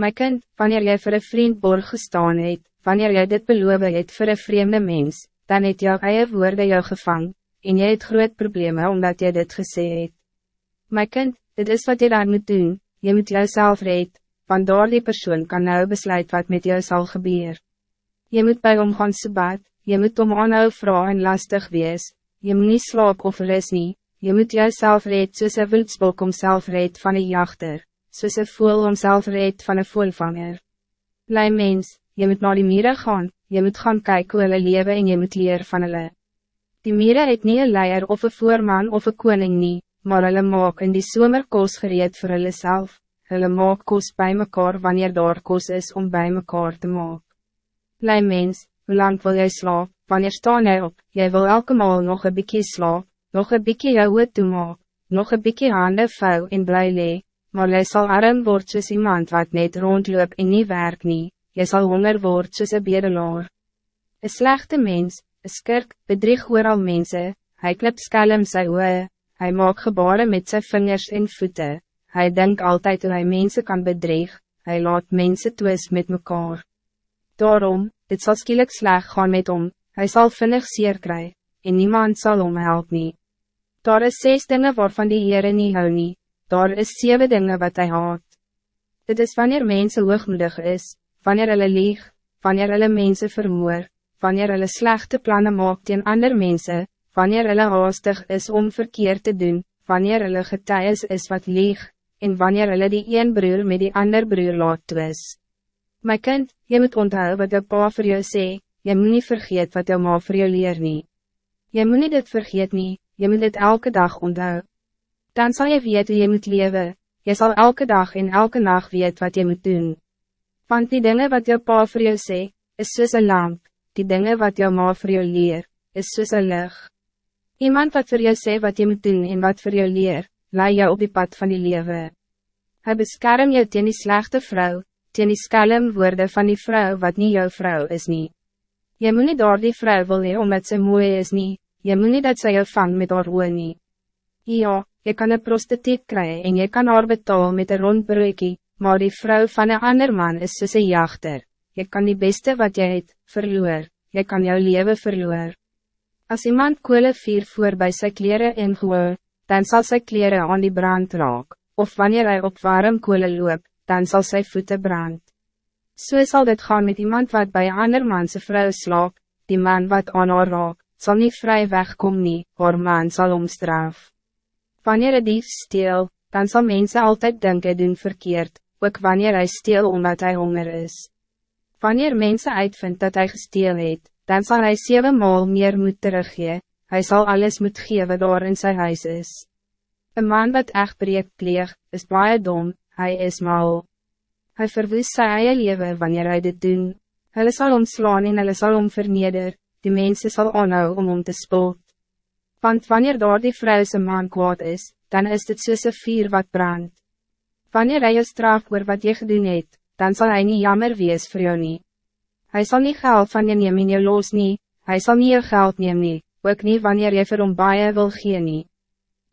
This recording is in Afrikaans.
My kind, wanneer jy voor een vriend borg gestaan het, wanneer jy dit beloof het voor een vreemde mens, dan het jou eie woorde jou gevang, en jy het groot probleme omdat jy dit gesê het. My kind, dit is wat jy dan moet doen, jy moet jouself red, want door die persoon kan nou besluit wat met jou zal gebeuren. Je moet bij hom gaan sebat, je moet om aanhou vrouw en lastig wees, je moet niet slaap of res nie, je moet jouself red soos een wildsbok om self red van een jachter, soos een voel om self red van een voelvanger. Lei mens, je moet naar die mieren gaan, je moet gaan kijken hoe hulle leven en je moet leer van hulle. Die mieren het nie een leier of een voorman of een koning nie, maar hulle maak in die somer koos gereed vir hulle self, hulle maak koos bij mekaar wanneer daar koos is om bij mekaar te maak. Lei mens, hoe lang wil jy slaap, wanneer staan jy op, jy wil elke maal nog een bykie slaap, nog een bykie jou oot toemaak, nog een bykie hande vou en bly lee, maar jy sal arm word soos iemand wat net rondloop en nie werk nie, jy sal honger word soos een bedelaar. Een slechte mens, een skirk, bedrieg oor al mense, hy klip skelm sy oe, hy maak gebaren met zijn vingers en voeten, hij denkt altijd hoe hij mensen kan bedrieg, hij laat mensen twis met mekaar. Daarom, dit zal skielik sleg gaan met hom, hij zal vinnig seer kry, en niemand zal hom help nie. Daar is zes dingen waarvan die Heere nie hou nie, daar is zeven dingen wat hij haat. Dit is wanneer mensen hoogmoedig is, wanneer hulle lieg, wanneer hulle mensen vermoor, wanneer hulle slechte plannen maakt in ander mensen, wanneer hulle haastig is om verkeerd te doen, wanneer hulle getuies is wat lieg, en wanneer hulle die een broer met die ander broer laat twis. My kind, je moet onthou wat jou pa vir jou sê, jy moet nie vergeet wat jou ma vir jou leer nie. Jy moet nie dit vergeet nie, jy moet dit elke dag onthou. Dan zal je weet hoe je moet leven, je zal elke dag en elke nacht weet wat je moet doen. Want die dingen wat jou pa vir jou sê, is soos een lamp, die dingen wat jou ma vir jou leer, is soos een lig. Iemand wat voor jou sê wat je moet doen en wat voor jou leer, laai jou op die pad van die lewe. Hij beskerm jou teen die slechte vrouw, teen die skelm woorde van die vrouw wat niet jouw vrouw is niet. Je moet niet door die vrouw wil hee omdat ze mooi is niet, je moet niet dat ze jou vang met haar oor nie. Ja, je kan een prostituut krijgen en je kan haar betaal met een rondbreekie, maar die vrouw van een ander man is soos een jachter. Je kan die beste wat je het, verloor, je kan jouw leven verloor. Als iemand koele vier voor bij zijn kleren ingooi, dan zal zijn kleren aan die brand raak, of wanneer hij op warm koele loopt, dan zal zijn voeten brand. Zo so zal dit gaan met iemand wat bij een ander man zijn vrouw slaap, die man wat aan haar raak, zal niet vrij wegkomen nie, haar man zal omstraf. Wanneer hij dief steel, dan zal mensen altijd denken doen verkeerd, ook wanneer hij steel omdat hij honger is. Wanneer mensen uitvind dat hij gesteel het, dan zal hij zeven maal meer moet teruggeven, hij zal alles moet geven door in zijn huis is. Een man wat echt breek pleeg, is baie dom, hij is mal. Hij verwoes sy eie lewe wanneer hij dit doen. Hulle sal omslaan en hulle sal om verneder, die mensen zal aanhou om om te spot. Want wanneer daar die vrou sy man kwaad is, dan is dit soos een vier wat brand. Wanneer hij je straf oor wat je gedoen het, dan zal hij niet jammer wees voor jou nie. Hij zal niet geld van je neem in je los nie, hij zal niet je geld neem nie, ook niet wanneer je vir hom baie wil gee nie.